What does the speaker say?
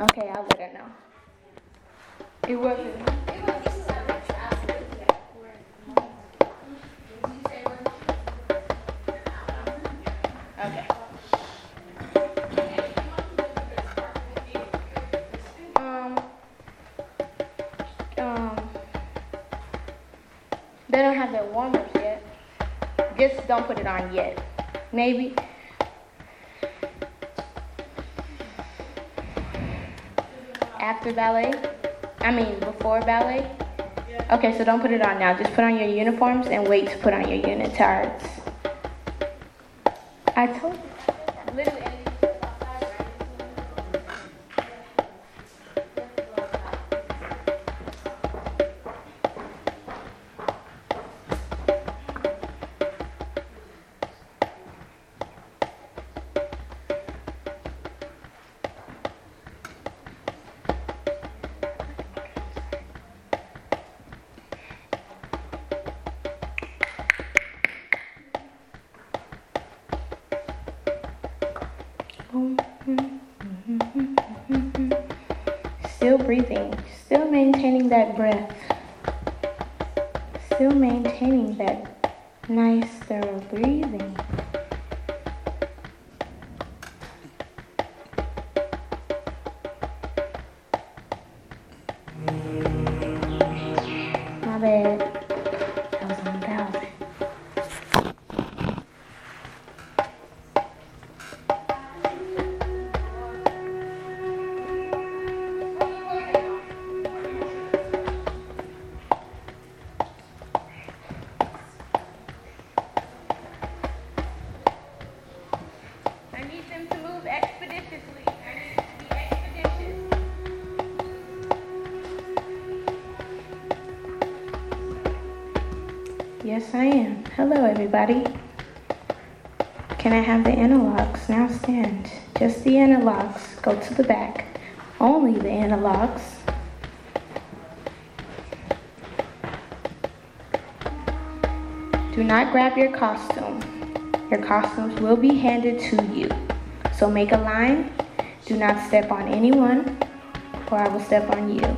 Okay, I wouldn't know. It wasn't. Okay. Um, um, they don't have their warm-ups yet. Just don't put it on yet. Maybe. After ballet? I mean, before ballet? Okay, so don't put it on now. Just put on your uniforms and wait to put on your unitards. I told you. Literally. Still breathing, still maintaining that breath, still maintaining that nice, thorough breathing. Yes, I am. Hello, everybody. Can I have the analogs? Now stand. Just the analogs. Go to the back. Only the analogs. Do not grab your costume. Your costumes will be handed to you. So make a line. Do not step on anyone, or I will step on you.